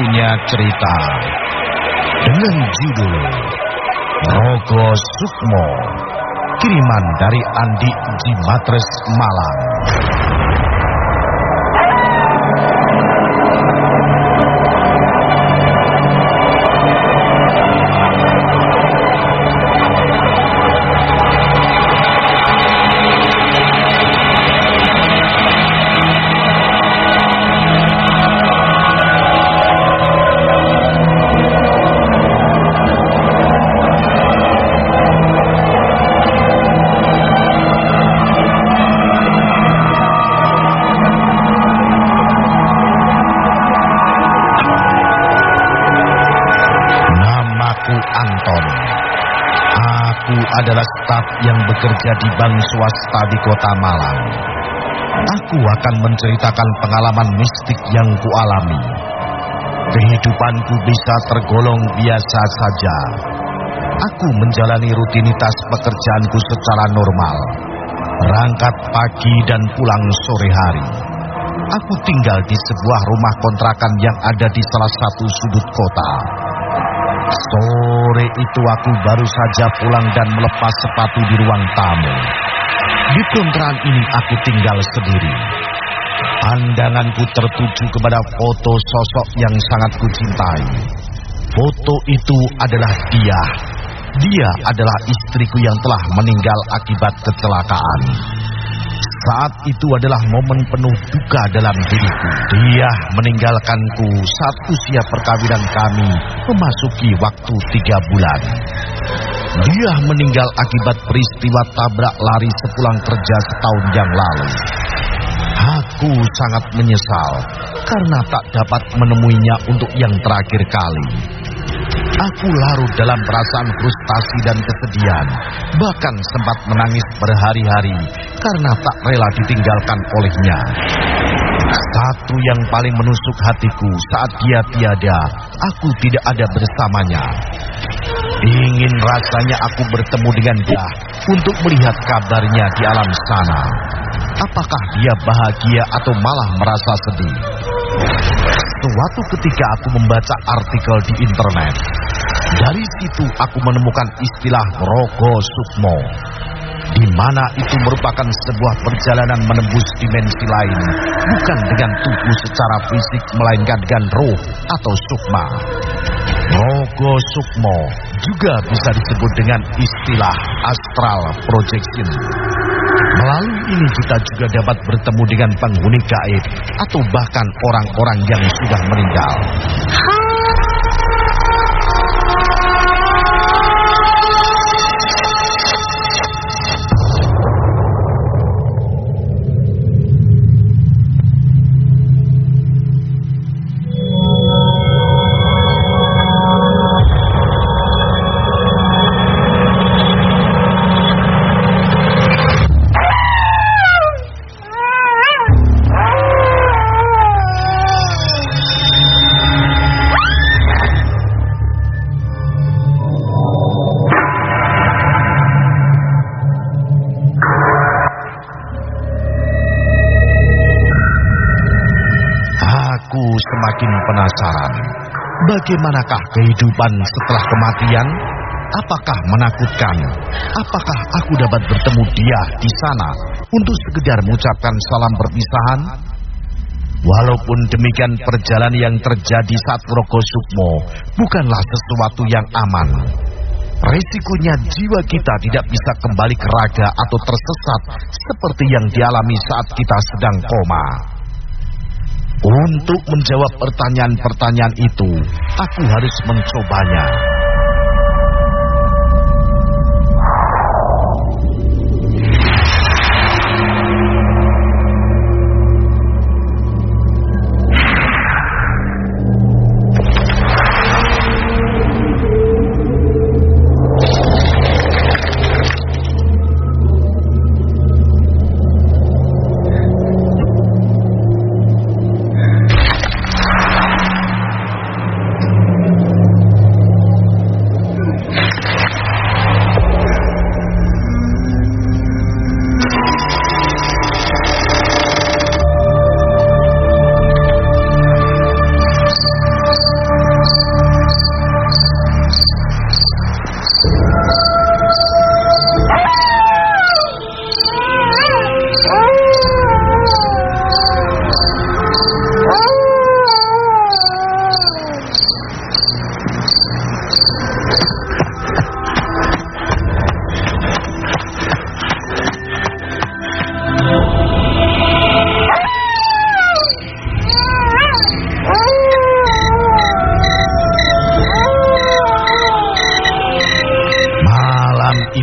Punya cerita dengan judul Rogo Sukmo kiriman dari Andi Jimatres Malang. Adalah staf yang bekerja di bank swasta di kota Malang. Aku akan menceritakan pengalaman mistik yang kualami. Kehidupanku bisa tergolong biasa saja. Aku menjalani rutinitas pekerjaanku secara normal. Berangkat pagi dan pulang sore hari. Aku tinggal di sebuah rumah kontrakan yang ada di salah satu sudut kota. Itu aku baru saja pulang dan melepas sepatu di ruang tamu. Di kontrakan ini aku tinggal sendiri. Pandanganku tertuju kepada foto sosok yang sangat kucintai. Foto itu adalah dia. Dia adalah istriku yang telah meninggal akibat kecelakaan. Saat itu adalah momen penuh duka dalam diriku. Dia meninggalkanku saat usia perkawinan kami memasuki waktu tiga bulan. Dia meninggal akibat peristiwa tabrak lari sepulang kerja setahun yang lalu. Aku sangat menyesal karena tak dapat menemuinya untuk yang terakhir kali. Aku larut dalam perasaan frustasi dan kesedihan, bahkan sempat menangis berhari-hari karena tak rela ditinggalkan olehnya. Satu yang paling menusuk hatiku saat dia tiada, aku tidak ada bersamanya. Ingin rasanya aku bertemu dengan dia untuk melihat kabarnya di alam sana. Apakah dia bahagia atau malah merasa sedih? Suatu ketika aku membaca artikel di internet. Dari situ aku menemukan istilah Rogo Sukmo. Di mana itu merupakan sebuah perjalanan menembus dimensi lain, bukan dengan tubuh secara fisik melainkan dengan roh atau sukma. Rogo Sukmo juga bisa disebut dengan istilah astral projection. Melalui ini kita juga dapat bertemu dengan penghuni gaib atau bahkan orang-orang yang sudah meninggal. Semakin penasaran. Bagaimanakah kehidupan setelah kematian? Apakah menakutkan? Apakah aku dapat bertemu dia di sana untuk sekedar mengucapkan salam perpisahan? Walaupun demikian perjalanan yang terjadi saat Rogo Sukmo bukanlah sesuatu yang aman. Resikonya jiwa kita tidak bisa kembali ke raga atau tersesat seperti yang dialami saat kita sedang koma. Untuk menjawab pertanyaan-pertanyaan itu, aku harus mencobanya.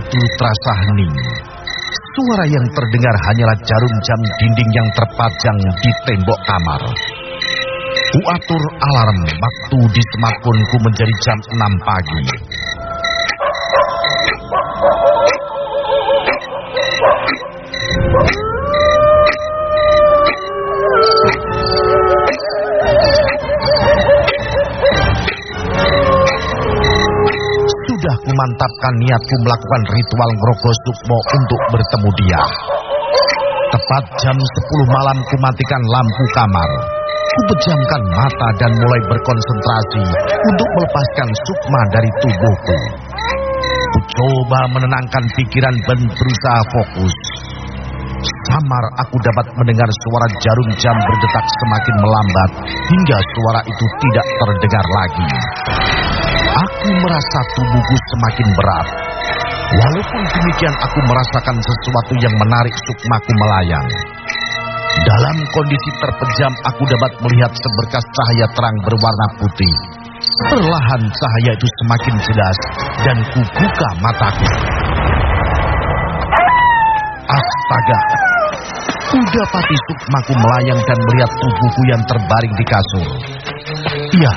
Itu terasa hening. Suara yang terdengar hanyalah jarum jam dinding yang terpajang di tembok kamar. Kuatur alarm waktu di smartphoneku menjadi jam 6 pagi. Memantapkan niatku melakukan ritual ngerogoh sukmo untuk bertemu dia. Tepat jam 10 malam kumatikan lampu kamar. Kupejamkan mata dan mulai berkonsentrasi untuk melepaskan sukma dari tubuhku. Ku coba menenangkan pikiran dan berusaha fokus. Samar aku dapat mendengar suara jarum jam berdetak semakin melambat hingga suara itu tidak terdengar lagi. Aku merasa tubuhku semakin berat. Walaupun demikian aku merasakan sesuatu yang menarik sukmaku melayang. Dalam kondisi terpejam aku dapat melihat seberkas cahaya terang berwarna putih. Perlahan cahaya itu semakin jelas dan kubuka mataku. Astaga, Kudapati sukmaku melayang dan melihat tubuhku yang terbaring di kasur. Iya,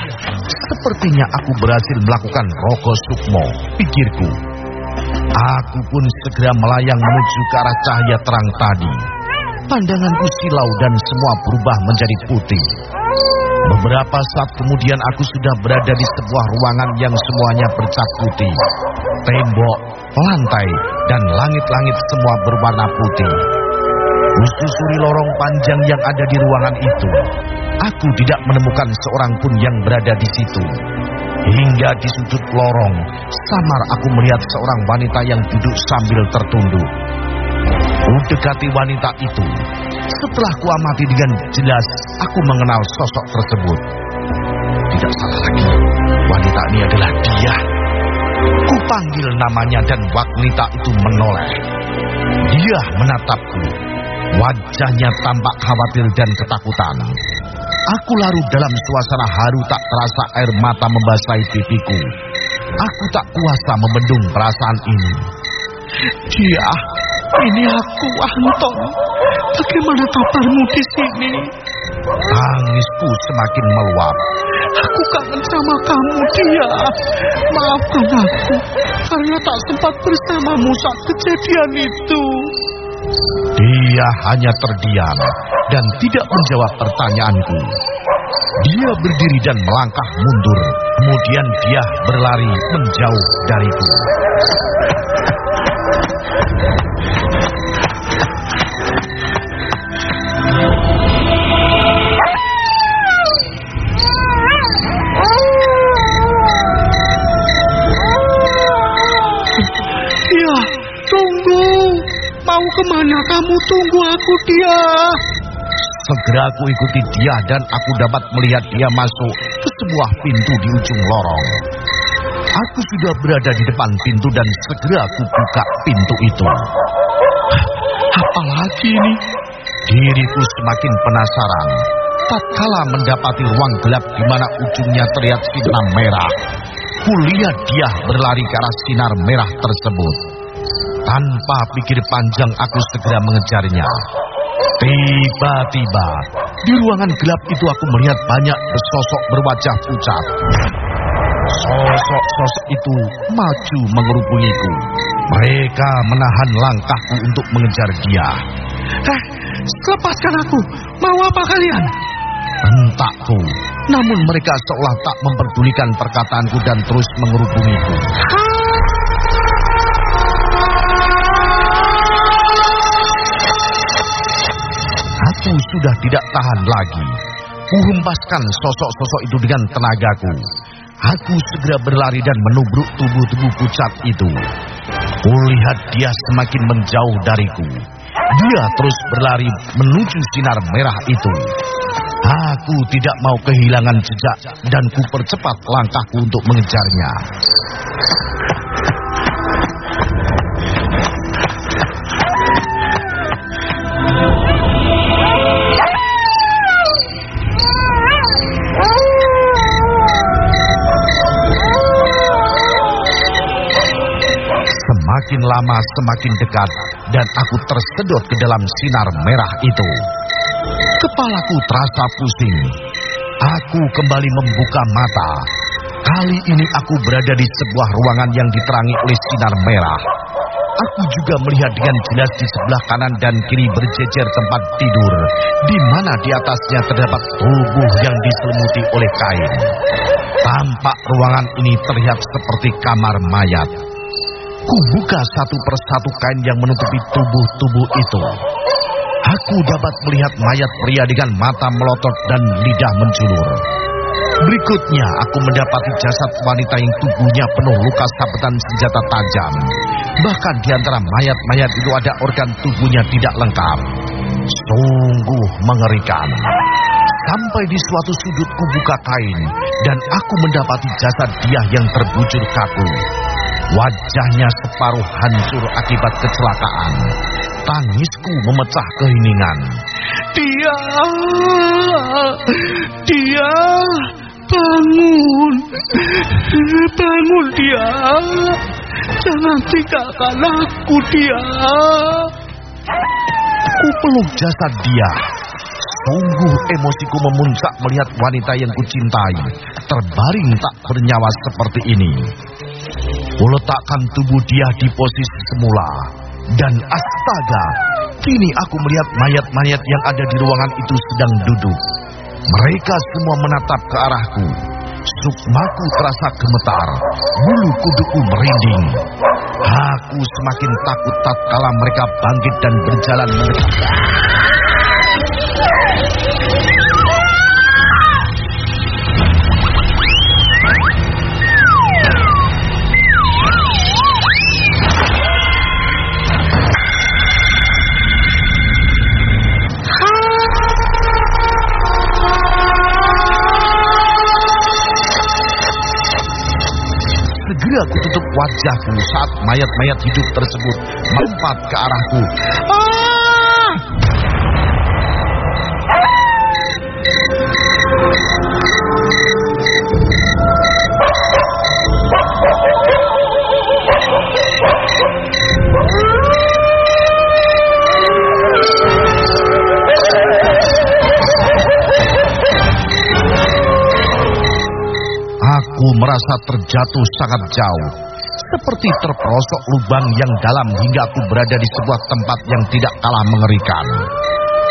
sepertinya aku berhasil melakukan rogo sukmo, pikirku. Aku pun segera melayang menuju ke arah cahaya terang tadi. Pandanganku silau dan semua berubah menjadi putih. Beberapa saat kemudian aku sudah berada di sebuah ruangan yang semuanya bercat putih. Tembok, lantai, dan langit-langit semua berwarna putih. Kususuri lorong panjang yang ada di ruangan itu. Aku tidak menemukan seorang pun yang berada di situ. Hingga di sudut lorong, samar aku melihat seorang wanita yang duduk sambil tertunduk. Kudekati wanita itu. Setelah kuamati dengan jelas, aku mengenal sosok tersebut. Tidak salah lagi, wanita ini adalah dia. Kupanggil namanya dan wanita itu menoleh. Dia menatapku. Wajahnya tampak khawatir dan ketakutan. Aku larut dalam suasana haru tak terasa air mata membasahi pipiku. Aku tak kuasa membendung perasaan ini. Iya, ini aku Anton. Bagaimana kabarmu di sini? Tangisku semakin meluap. Aku kangen sama kamu, dia. Maafkan aku karena tak sempat bersamamu saat kejadian itu. Dia hanya terdiam dan tidak menjawab pertanyaanku. Dia berdiri dan melangkah mundur. Kemudian dia berlari menjauh dariku. Ke mana kamu tunggu aku dia? Segera aku ikuti dia dan aku dapat melihat dia masuk ke sebuah pintu di ujung lorong. Aku sudah berada di depan pintu dan segera aku buka pintu itu. Apalagi ini? Diriku semakin penasaran. Tatkala mendapati ruang gelap di mana ujungnya terlihat sinar merah, kulihat dia berlari ke arah sinar merah tersebut. Tanpa pikir panjang aku segera mengejarnya. Tiba-tiba, di ruangan gelap itu aku melihat banyak sosok berwajah pucat. Sosok-sosok itu maju mengerubungiku. Mereka menahan langkahku untuk mengejar dia. Eh, lepaskan aku. Mau apa kalian? Entakku. Namun mereka seolah tak memperdulikan perkataanku dan terus mengerubungiku. Aku sudah tidak tahan lagi. Kuhempaskan sosok-sosok itu dengan tenagaku. Aku segera berlari dan menubruk tubuh-tubuh pucat itu. Kulihat dia semakin menjauh dariku. Dia terus berlari menuju sinar merah itu. Aku tidak mau kehilangan jejak dan ku percepat langkahku untuk mengejarnya. Semakin lama semakin dekat dan aku tersedot ke dalam sinar merah itu. Kepalaku terasa pusing. Aku kembali membuka mata. Kali ini aku berada di sebuah ruangan yang diterangi oleh sinar merah. Aku juga melihat dengan jelas di sebelah kanan dan kiri berjejer tempat tidur, di mana di atasnya terdapat tubuh yang diselimuti oleh kain. Tampak ruangan ini terlihat seperti kamar mayat. Kubuka satu persatu kain yang menutupi tubuh-tubuh itu. Aku dapat melihat mayat pria dengan mata melotot dan lidah menjulur. Berikutnya aku mendapati jasad wanita yang tubuhnya penuh luka sabetan senjata tajam. Bahkan di antara mayat-mayat itu ada organ tubuhnya tidak lengkap. Sungguh mengerikan. Sampai di suatu sudut kubuka kain dan aku mendapati jasad dia yang terbujur kaku. Wajahnya separuh hancur akibat kecelakaan. Tangisku memecah keheningan. Dia, dia, bangun, bangun dia. Jangan tinggalkan aku dia. Ku peluk jasad dia. Sungguh emosiku memuncak melihat wanita yang kucintai terbaring tak bernyawa seperti ini. Kuletakkan tubuh dia di posisi semula. Dan astaga, kini aku melihat mayat-mayat yang ada di ruangan itu sedang duduk. Mereka semua menatap ke arahku. Sukmaku terasa gemetar, bulu kuduku merinding. Aku semakin takut tatkala mereka bangkit dan berjalan mendekat. Wajahku saat mayat-mayat hidup tersebut melompat ke arahku. Ah! Aku merasa terjatuh sangat jauh, seperti terperosok lubang yang dalam hingga aku berada di sebuah tempat yang tidak kalah mengerikan.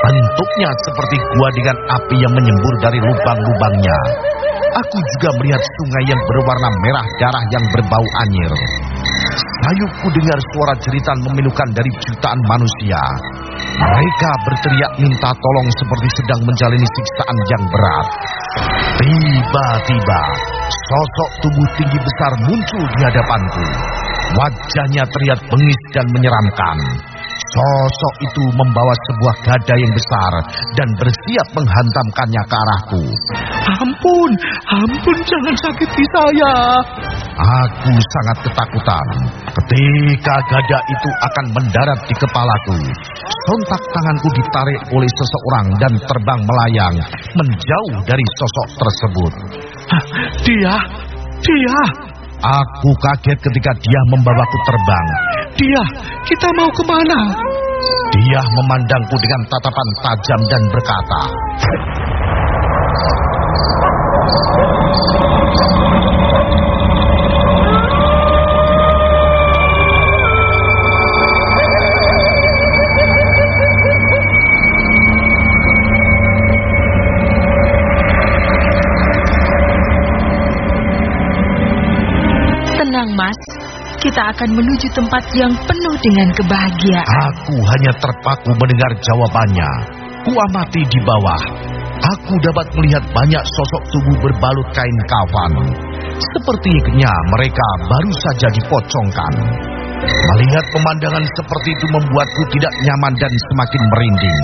Bentuknya seperti gua dengan api yang menyembur dari lubang-lubangnya. Aku juga melihat sungai yang berwarna merah darah yang berbau anyir. Sayupku dengar suara jeritan memilukan dari jutaan manusia. Mereka berteriak minta tolong seperti sedang menjalani siksaan yang berat. Tiba-tiba, sosok tubuh tinggi besar muncul di hadapanku. Wajahnya terlihat bengis dan menyeramkan. Sosok itu membawa sebuah gada yang besar dan bersiap menghantamkannya ke arahku. Ampun, ampun jangan sakiti saya. Aku sangat ketakutan ketika gada itu akan mendarat di kepalaku. Sontak tanganku ditarik oleh seseorang dan terbang melayang menjauh dari sosok tersebut. Hah, Dia, dia, Aku kaget ketika dia membawaku terbang. dia, kita mau ke mana? Dia memandangku dengan tatapan tajam dan berkata, Tenang, Mas. Kita akan menuju tempat yang penuh dengan kebahagiaan. Aku hanya terpaku mendengar jawabannya. Kuamati di bawah. Aku dapat melihat banyak sosok tubuh berbalut kain kafan. Sepertinya mereka baru saja dipocongkan. Melihat pemandangan seperti itu membuatku tidak nyaman dan semakin merinding.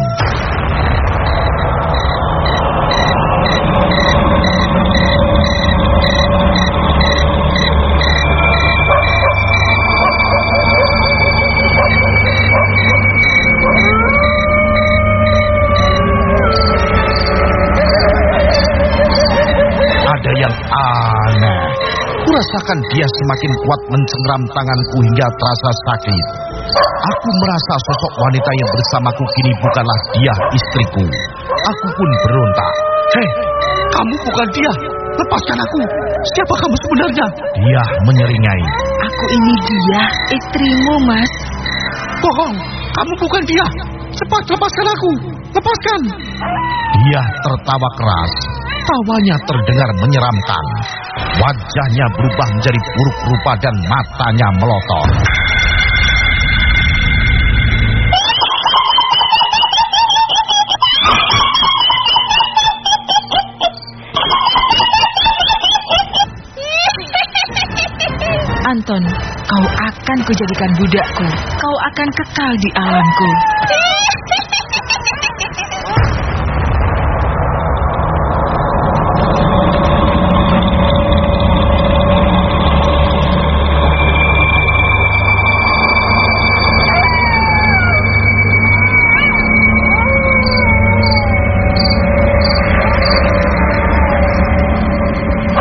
Kurasakan dia semakin kuat mencengram tanganku hingga terasa sakit. Aku merasa sosok wanita yang bersamaku kini bukanlah dia istriku. Aku pun berontak. Hei, kamu bukan dia. Lepaskan aku. Siapa kamu sebenarnya? Dia menyeringai. Aku ini dia, istrimu, Mas. Bohong. Kamu bukan dia. Cepat lepaskan aku. Lepaskan. Dia tertawa keras. Tawanya terdengar menyeramkan. Wajahnya berubah menjadi buruk rupa dan matanya melotot. Anton, kau akan kujadikan budakku. Kau akan kekal di alamku.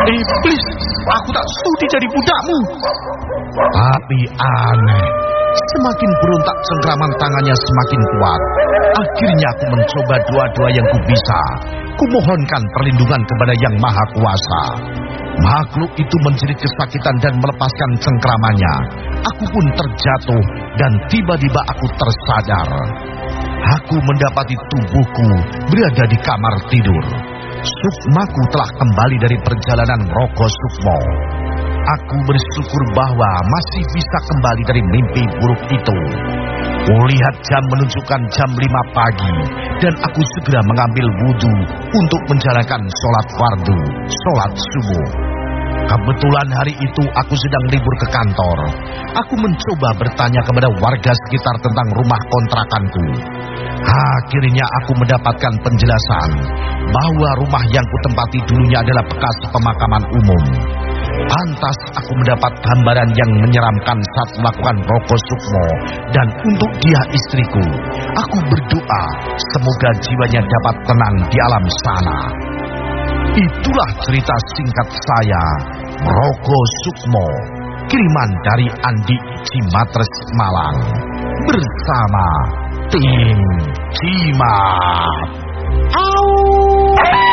Iblis, aku jadi budakmu. Tapi aneh. Semakin berontak cengkraman tangannya semakin kuat. Akhirnya aku mencoba dua-dua yang kubisa. Kumohonkan perlindungan kepada Yang Maha Kuasa. Makhluk itu menjerit kesakitan dan melepaskan cengkramannya. Aku pun terjatuh dan tiba-tiba aku tersadar. Aku mendapati tubuhku berada di kamar tidur. Sukmaku telah kembali dari perjalanan Rogo Sukmo. Aku bersyukur bahwa masih bisa kembali dari mimpi buruk itu. Kulihat jam menunjukkan jam 5 pagi dan aku segera mengambil wudhu untuk menjalankan sholat fardu, sholat subuh. Kebetulan hari itu aku sedang libur ke kantor. Aku mencoba bertanya kepada warga sekitar tentang rumah kontrakanku. Akhirnya aku mendapatkan penjelasan bahwa rumah yang kutempati dulunya adalah bekas pemakaman umum. Pantas aku mendapat gambaran yang menyeramkan saat melakukan rokok sukmo dan untuk dia istriku. Aku berdoa semoga jiwanya dapat tenang di alam sana. Itulah cerita singkat saya, Roko Sukmo, kiriman dari Andi Cimatres Malang, bersama tim Cimat. Au!